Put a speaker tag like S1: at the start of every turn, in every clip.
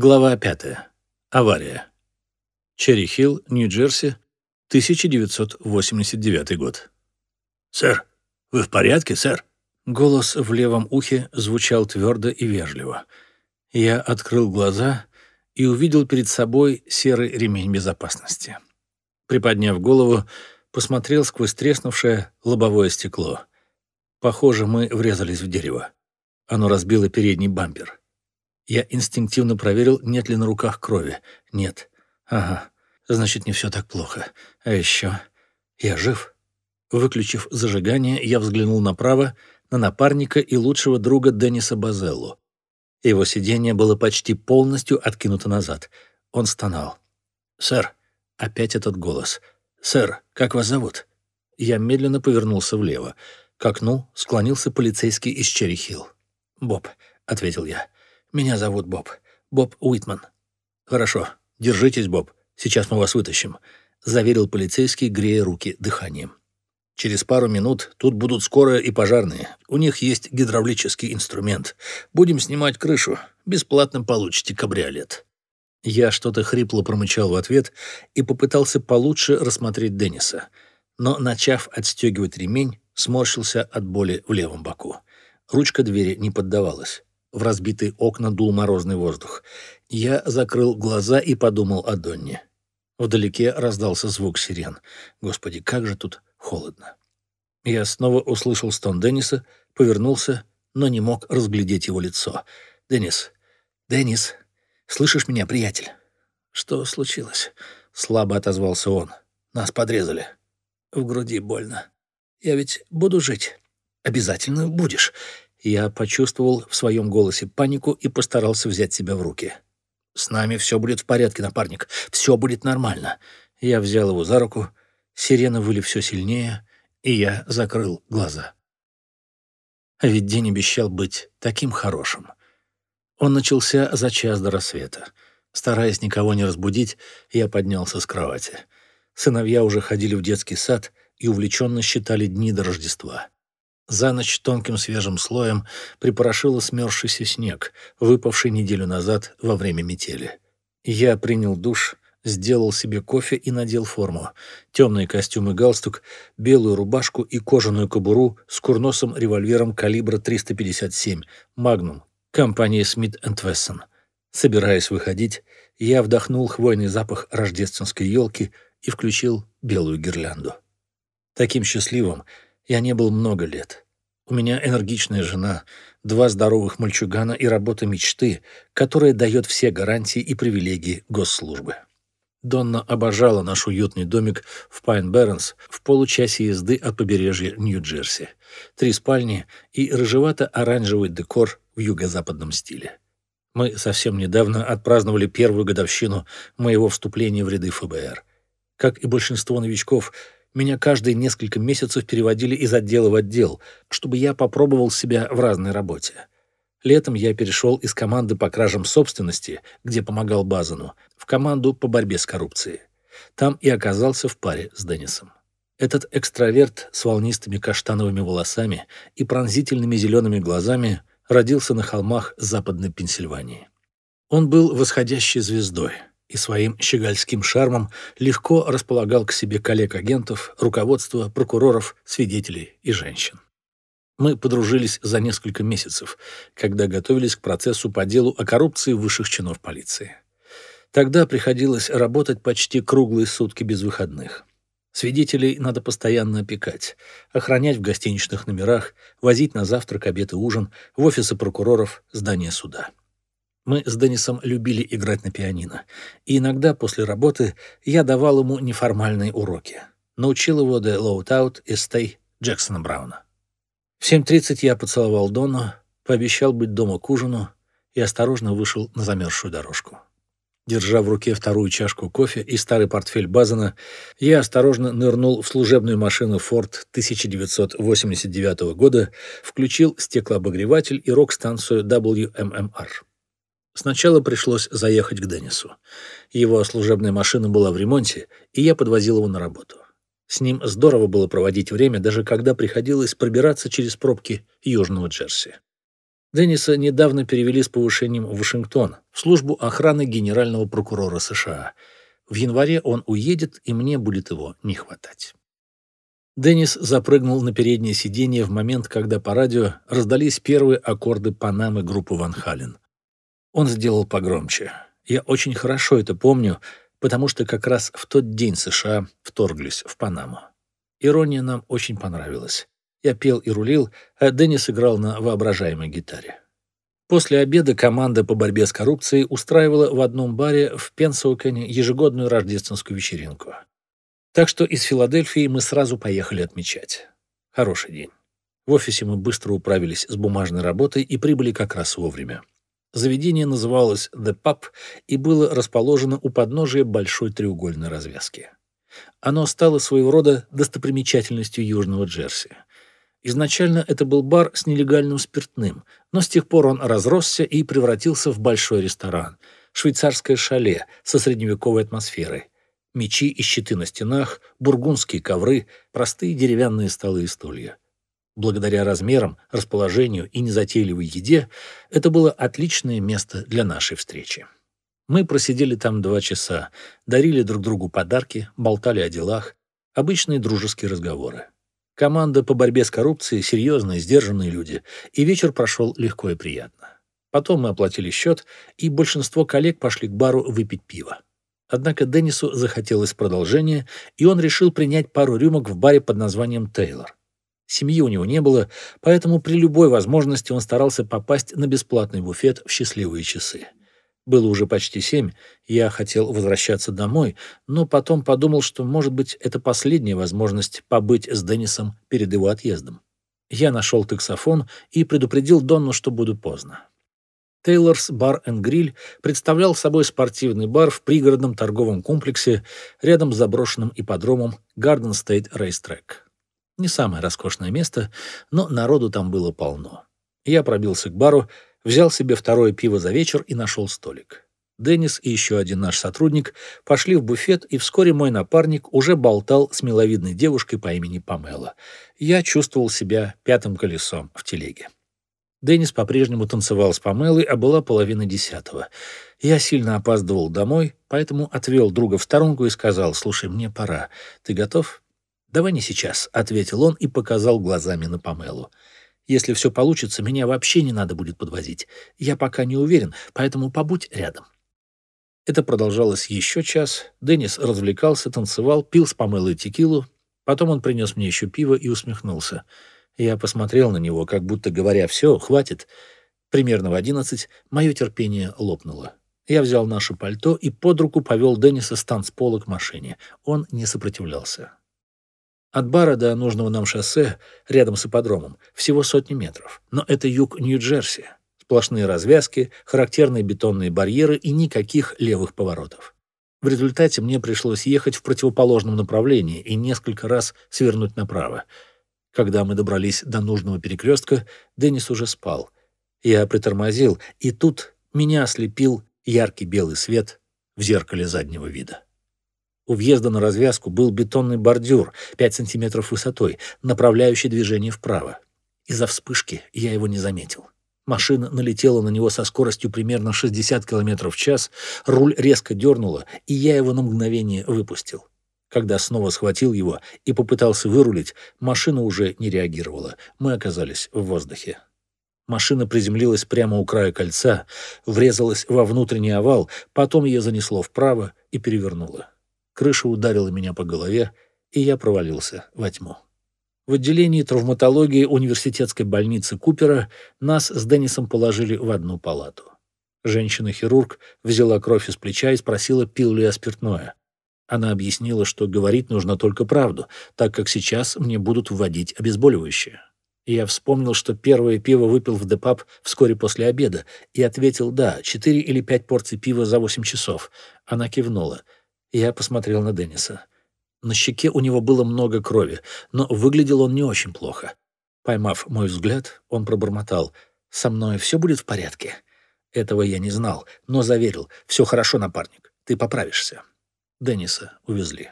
S1: Глава 5. Авария. Черри-Хилл, Нью-Джерси, 1989 год.
S2: «Сэр, вы в порядке, сэр?»
S1: Голос в левом ухе звучал твердо и вежливо. Я открыл глаза и увидел перед собой серый ремень безопасности. Приподняв голову, посмотрел сквозь треснувшее лобовое стекло. Похоже, мы врезались в дерево. Оно разбило передний бампер. Я инстинктивно проверил, нет ли на руках крови. Нет. Ага. Значит, не все так плохо. А еще... Я жив. Выключив зажигание, я взглянул направо, на напарника и лучшего друга Денниса Базеллу. Его сиденье было почти полностью откинуто назад. Он стонал. «Сэр!» — опять этот голос. «Сэр, как вас зовут?» Я медленно повернулся влево. К окну склонился полицейский из Черри-Хилл. «Боб», — ответил я. Меня зовут Боб. Боб Уитман». «Хорошо. Держитесь, Боб. Сейчас мы вас вытащим», — заверил полицейский, грея руки дыханием. «Через пару минут тут будут скорая и пожарные. У них есть гидравлический инструмент. Будем снимать крышу. Бесплатно получите кабриолет». Я что-то хрипло промычал в ответ и попытался получше рассмотреть Денниса. Но, начав отстегивать ремень, сморщился от боли в левом боку. Ручка двери не поддавалась. В разбитые окна дул морозный воздух. Я закрыл глаза и подумал о Донне. Вдалеке раздался звук сирен. Господи, как же тут холодно. Я снова услышал стон Денниса, повернулся, но не мог разглядеть его лицо. «Деннис! Деннис! Слышишь меня, приятель?» «Что случилось?» — слабо отозвался он. «Нас подрезали. В груди больно. Я ведь буду жить. Обязательно будешь. Я почувствовал в своем голосе панику и постарался взять себя в руки. «С нами все будет в порядке, напарник. Все будет нормально». Я взял его за руку, сирены выли все сильнее, и я закрыл глаза. А ведь день обещал быть таким хорошим. Он начался за час до рассвета. Стараясь никого не разбудить, я поднялся с кровати. Сыновья уже ходили в детский сад и увлеченно считали дни до Рождества. За ночь тонким свежим слоем припорошило смерзшийся снег, выпавший неделю назад во время метели. Я принял душ, сделал себе кофе и надел форму. Костюм и галстук, белую рубашку и кожаную кобуру с курносым револьвером калибра 357 «Магнум» компании Смит энд Вессон. Собираясь выходить, я вдохнул хвойный запах рождественской елки и включил белую гирлянду. Таким счастливым я не был много лет. У меня энергичная жена, два здоровых мальчугана и работа мечты, которая дает все гарантии и привилегии госслужбы. Донна обожала наш уютный домик в Пайн-Бернс в получасе езды от побережья Нью-Джерси. Три спальни и рыжевато-оранжевый декор в юго-западном стиле. Мы совсем недавно отпраздновали первую годовщину моего вступления в ряды ФБР. Как и большинство новичков, меня каждые несколько месяцев переводили из отдела в отдел, чтобы я попробовал себя в разной работе. Летом я перешел из команды по кражам собственности, где помогал Базану, в команду по борьбе с коррупцией. Там и оказался в паре с Деннисом. Этот экстраверт с волнистыми каштановыми волосами и пронзительными зелеными глазами родился на холмах Западной Пенсильвании. Он был восходящей звездой — и своим щегольским шармом легко располагал к себе коллег-агентов, руководство, прокуроров, свидетелей и женщин. Мы подружились за несколько месяцев, когда готовились к процессу по делу о коррупции высших чинов полиции. Тогда приходилось работать почти круглые сутки без выходных. Свидетелей надо постоянно опекать, охранять в гостиничных номерах, возить на завтрак, обед и ужин, в офисы прокуроров, здание суда. Мы с Деннисом любили играть на пианино, и иногда после работы я давал ему неформальные уроки. Научил его «The Low Out» и «Stay» Джексона Брауна. В 7.30 я поцеловал Дону, пообещал быть дома к ужину и осторожно вышел на замерзшую дорожку. Держа в руке вторую чашку кофе и старый портфель Базана, я осторожно нырнул в служебную машину Ford 1989 года, включил стеклообогреватель и рок-станцию WMMR. Сначала пришлось заехать к Деннису. Его служебная машина была в ремонте, и я подвозил его на работу. С ним здорово было проводить время, даже когда приходилось пробираться через пробки Южного Джерси. Денниса недавно перевели с повышением в Вашингтон, в службу охраны генерального прокурора США. В январе он уедет, и мне будет его не хватать. Деннис запрыгнул на переднее сиденье в момент, когда по радио раздались первые аккорды Панамы группы Ван Хален. Он сделал погромче. Я очень хорошо это помню, потому что как раз в тот день США вторглись в Панаму. Ирония нам очень понравилась. Я пел и рулил, а Деннис играл на воображаемой гитаре. После обеда команда по борьбе с коррупцией устраивала в одном баре в Пенсоукене ежегодную рождественскую вечеринку. Так что из Филадельфии мы сразу поехали отмечать. Хороший день. В офисе мы быстро управились с бумажной работой и прибыли как раз вовремя. Заведение называлось «The Pub» и было расположено у подножия большой треугольной развязки. Оно стало своего рода достопримечательностью Южного Джерси. Изначально это был бар с нелегальным спиртным, но с тех пор он разросся и превратился в большой ресторан, швейцарское шале со средневековой атмосферой. Мечи и щиты на стенах, бургундские ковры, простые деревянные столы и стулья. Благодаря размерам, расположению и незатейливой еде это было отличное место для нашей встречи. Мы просидели там два часа, дарили друг другу подарки, болтали о делах, обычные дружеские разговоры. Команда по борьбе с коррупцией, серьезные, сдержанные люди, и вечер прошел легко и приятно. Потом мы оплатили счет, и большинство коллег пошли к бару выпить пиво. Однако Деннису захотелось продолжения, и он решил принять пару рюмок в баре под названием «Тейлор». Семьи у него не было, поэтому при любой возможности он старался попасть на бесплатный буфет в счастливые часы. Было уже почти семь, я хотел возвращаться домой, но потом подумал, что, может быть, это последняя возможность побыть с Деннисом перед его отъездом. Я нашел таксофон и предупредил Донну, что буду поздно. Taylor's Bar and Grill представлял собой спортивный бар в пригородном торговом комплексе рядом с заброшенным ипподромом Garden State Racetrack. Не самое роскошное место, но народу там было полно. Я пробился к бару, взял себе второе пиво за вечер и нашел столик. Деннис и еще один наш сотрудник пошли в буфет, и вскоре мой напарник уже болтал с миловидной девушкой по имени Памела. Я чувствовал себя пятым колесом в телеге. Деннис по-прежнему танцевал с Памелой, а была половина десятого. Я сильно опаздывал домой, поэтому отвел друга в сторонку и сказал, «Слушай, мне пора. Ты готов?» «Давай не сейчас», — ответил он и показал глазами на Памелу. Если все получится, меня вообще не надо будет подвозить. Я пока не уверен, поэтому побудь рядом». Это продолжалось еще час. Деннис развлекался, танцевал, пил с помылой текилу. Потом он принес мне еще пиво и усмехнулся. Я посмотрел на него, как будто говоря, «Все, хватит». Примерно в одиннадцать мое терпение лопнуло. Я взял наше пальто и под руку повел Денниса с танцпола к машине. Он не сопротивлялся. От бара до нужного нам шоссе, рядом с ипподромом, всего сотни метров. Но это юг Нью-Джерси. Сплошные развязки, характерные бетонные барьеры и никаких левых поворотов. В результате мне пришлось ехать в противоположном направлении и несколько раз свернуть направо. Когда мы добрались до нужного перекрестка, Деннис уже спал. Я притормозил, и тут меня ослепил яркий белый свет в зеркале заднего вида. У въезда на развязку был бетонный бордюр 5 сантиметров высотой, направляющий движение вправо. Из-за вспышки я его не заметил. Машина налетела на него со скоростью примерно 60 км в час, руль резко дернуло, и я его на мгновение выпустил. Когда снова схватил его и попытался вырулить, машина уже не реагировала. Мы оказались в воздухе. Машина приземлилась прямо у края кольца, врезалась во внутренний овал, потом ее занесло вправо и перевернуло. Крыша ударила меня по голове, и я провалился во тьму. В отделении травматологии университетской больницы Купера нас с Деннисом положили в одну палату. Женщина-хирург взяла кровь из плеча и спросила, пил ли я спиртное. Она объяснила, что говорить нужно только правду, так как сейчас мне будут вводить обезболивающее. Я вспомнил, что первое пиво выпил в Депап вскоре после обеда, и ответил «да, четыре или пять порций пива за восемь часов». Она кивнула — я посмотрел на Денниса. На щеке у него было много крови, но выглядел он не очень плохо. Поймав мой взгляд, он пробормотал. «Со мной все будет в порядке?» Этого я не знал, но заверил. «Все хорошо, напарник, ты поправишься». Денниса увезли.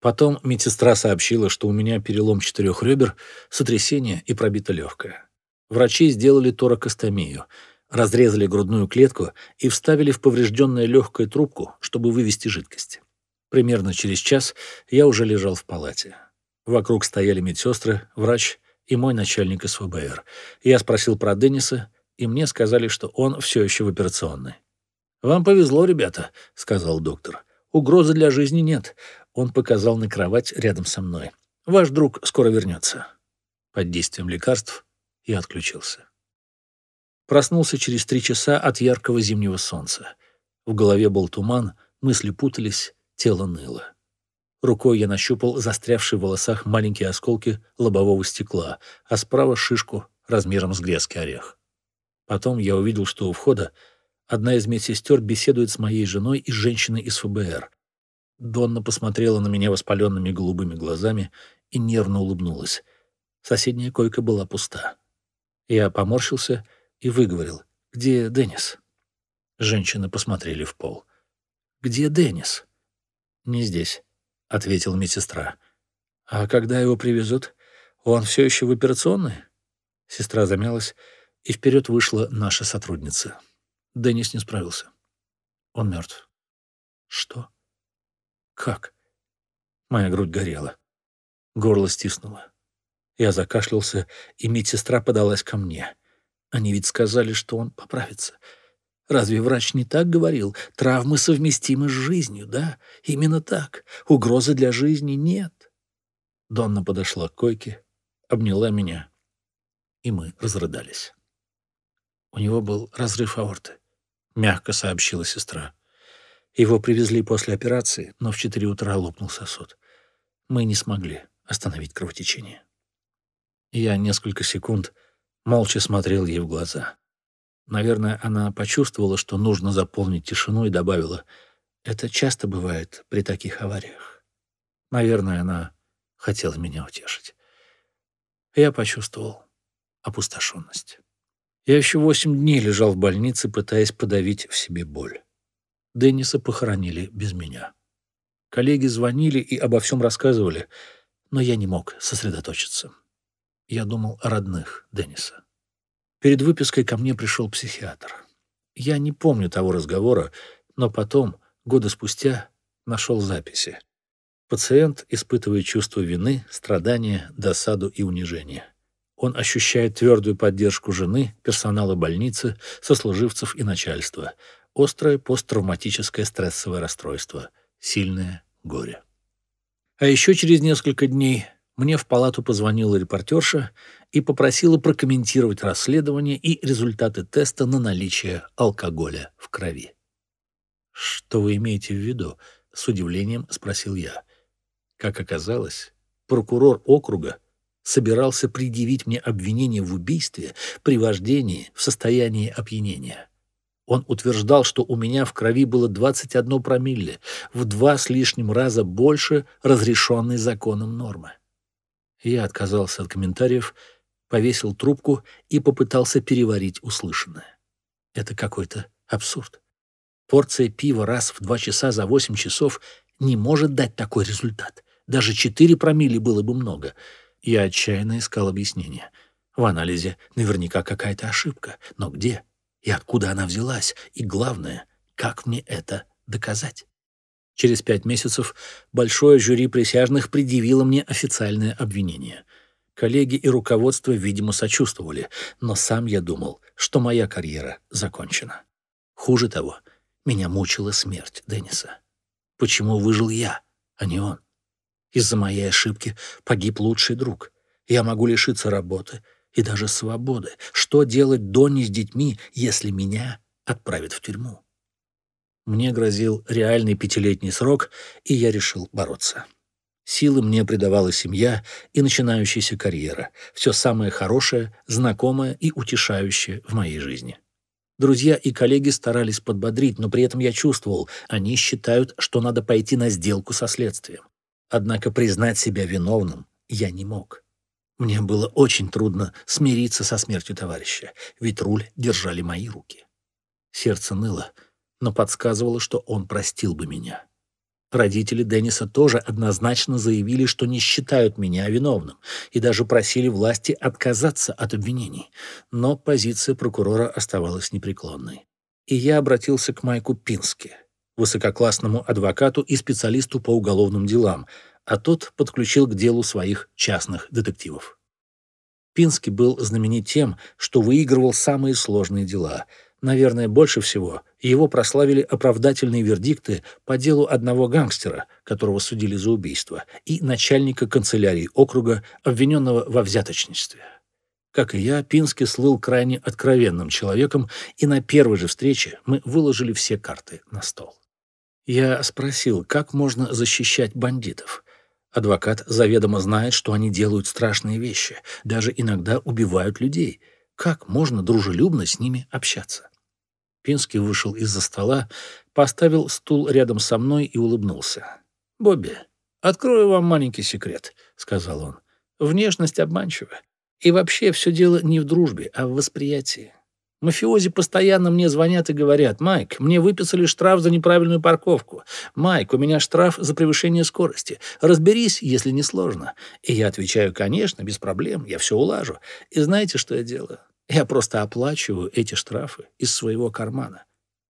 S1: Потом медсестра сообщила, что у меня перелом четырех ребер, сотрясение и пробита легкая. Врачи сделали торакостомию, разрезали грудную клетку и вставили в поврежденное легкое трубку, чтобы вывести жидкость. Примерно через час я уже лежал в палате. Вокруг стояли медсестры, врач и мой начальник из ФБР. Я спросил про Денниса, и мне сказали, что он все еще в операционной. «Вам повезло, ребята», — сказал доктор. «Угрозы для жизни нет». Он показал на кровать рядом со мной. «Ваш друг скоро вернется». Под действием лекарств я отключился. Проснулся через три часа от яркого зимнего солнца. В голове был туман, мысли путались, тело ныло. Рукой я нащупал застрявшие в волосах маленькие осколки лобового стекла, а справа шишку размером с грецкий орех. Потом я увидел, что у входа одна из медсестер беседует с моей женой и женщиной из ФБР. Донна посмотрела на меня воспаленными голубыми глазами и нервно улыбнулась. Соседняя койка была пуста. Я поморщился и выговорил. «Где Деннис?» Женщины посмотрели в пол. «Где Деннис?» «Не здесь», — ответила медсестра. «А когда его привезут? Он все еще в операционной?» Сестра замялась, и вперед вышла наша сотрудница. Деннис не справился. Он мертв. «Что? Как?» Моя грудь горела. Горло стиснуло. Я закашлялся, и медсестра подалась ко мне. Они ведь сказали, что он поправится. Разве врач не так говорил? Травмы совместимы с жизнью, да? Именно так. Угрозы для жизни нет. Донна подошла к койке, обняла меня, и мы разрыдались. У него был разрыв аорты, мягко сообщила сестра. Его привезли после операции, но в четыре утра лопнул сосуд. Мы не смогли остановить кровотечение. Я несколько секунд молча смотрел ей в глаза. Наверное, она почувствовала, что нужно заполнить тишину и добавила, «Это часто бывает при таких авариях». Наверное, она хотела меня утешить. Я почувствовал опустошенность. Я еще восемь дней лежал в больнице, пытаясь подавить в себе боль. Денниса похоронили без меня. Коллеги звонили и обо всем рассказывали, но я не мог сосредоточиться. Я думал о родных Денниса. Перед выпиской ко мне пришел психиатр. Я не помню того разговора, но потом, года спустя, нашел записи. Пациент испытывает чувство вины, страдания, досаду и унижение. Он ощущает твердую поддержку жены, персонала больницы, сослуживцев и начальства, острое посттравматическое стрессовое расстройство, сильное горе. А еще через несколько дней мне в палату позвонила репортерша и попросила прокомментировать расследование и результаты теста на наличие алкоголя в крови. «Что вы имеете в виду?» — с удивлением спросил я. Как оказалось, прокурор округа собирался предъявить мне обвинение в убийстве при вождении в состоянии опьянения. Он утверждал, что у меня в крови было 21 промилле, в два с лишним раза больше разрешенной законом нормы. Я отказался от комментариев, повесил трубку и попытался переварить услышанное. Это какой-то абсурд. Порция пива раз в два часа за восемь часов не может дать такой результат. Даже четыре промили было бы много. Я отчаянно искал объяснение. В анализе наверняка какая-то ошибка. Но где? И откуда она взялась? И главное, как мне это доказать? Через пять месяцев большое жюри присяжных предъявило мне официальное обвинение. Коллеги и руководство, видимо, сочувствовали, но сам я думал, что моя карьера закончена. Хуже того, меня мучила смерть Денниса. Почему выжил я, а не он? Из-за моей ошибки погиб лучший друг. Я могу лишиться работы и даже свободы. Что делать Донни с детьми, если меня отправят в тюрьму? Мне грозил реальный пятилетний срок, и я решил бороться. Силы мне придавала семья и начинающаяся карьера. Все самое хорошее, знакомое и утешающее в моей жизни. Друзья и коллеги старались подбодрить, но при этом я чувствовал, они считают, что надо пойти на сделку со следствием. Однако признать себя виновным я не мог. Мне было очень трудно смириться со смертью товарища, ведь руль держали мои руки. Сердце ныло, но подсказывало, что он простил бы меня. Родители Денниса тоже однозначно заявили, что не считают меня виновным, и даже просили власти отказаться от обвинений. Но позиция прокурора оставалась непреклонной. И я обратился к Майку Пински, высококлассному адвокату и специалисту по уголовным делам, а тот подключил к делу своих частных детективов. Пински был знаменит тем, что выигрывал самые сложные дела — Наверное, больше всего его прославили оправдательные вердикты по делу одного гангстера, которого судили за убийство, и начальника канцелярии округа, обвиненного во взяточничестве. Как и я, Пинский слыл крайне откровенным человеком, и на первой же встрече мы выложили все карты на стол. Я спросил, как можно защищать бандитов. Адвокат заведомо знает, что они делают страшные вещи, даже иногда убивают людей — как можно дружелюбно с ними общаться? Пинский вышел из-за стола, поставил стул рядом со мной и улыбнулся. «Бобби, открою вам маленький секрет», — сказал он. «Внешность обманчива. И вообще все дело не в дружбе, а в восприятии. Мафиози постоянно мне звонят и говорят, «Майк, мне выписали штраф за неправильную парковку. Майк, у меня штраф за превышение скорости. Разберись, если не сложно». И я отвечаю, «Конечно, без проблем, я все улажу». И знаете, что я делаю? Я просто оплачиваю эти штрафы из своего кармана.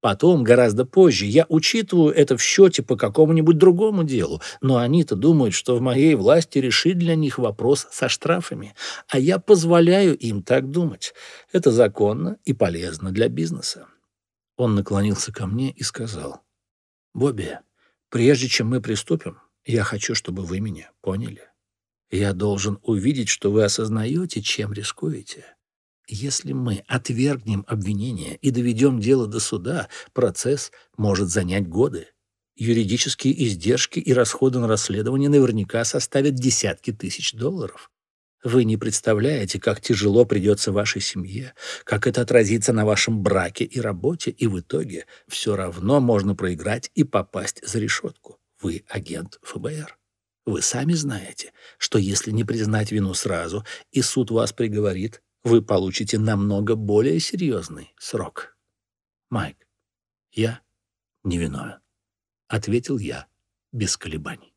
S1: Потом, гораздо позже, я учитываю это в счете по какому-нибудь другому делу, но они-то думают, что в моей власти решить для них вопрос со штрафами, а я позволяю им так думать. Это законно и полезно для бизнеса. Он наклонился ко мне и сказал, «Бобби, прежде чем мы приступим, я хочу, чтобы вы меня поняли. Я должен увидеть, что вы осознаете, чем рискуете». Если мы отвергнем обвинение и доведем дело до суда, процесс может занять годы. Юридические издержки и расходы на расследование наверняка составят десятки тысяч долларов. Вы не представляете, как тяжело придется вашей семье, как это отразится на вашем браке и работе, и в итоге все равно можно проиграть и попасть за решетку. Вы агент ФБР. Вы сами знаете, что если не признать вину сразу, и суд вас приговорит, вы получите намного более серьезный срок. Майк, я невиновен, ответил я без колебаний.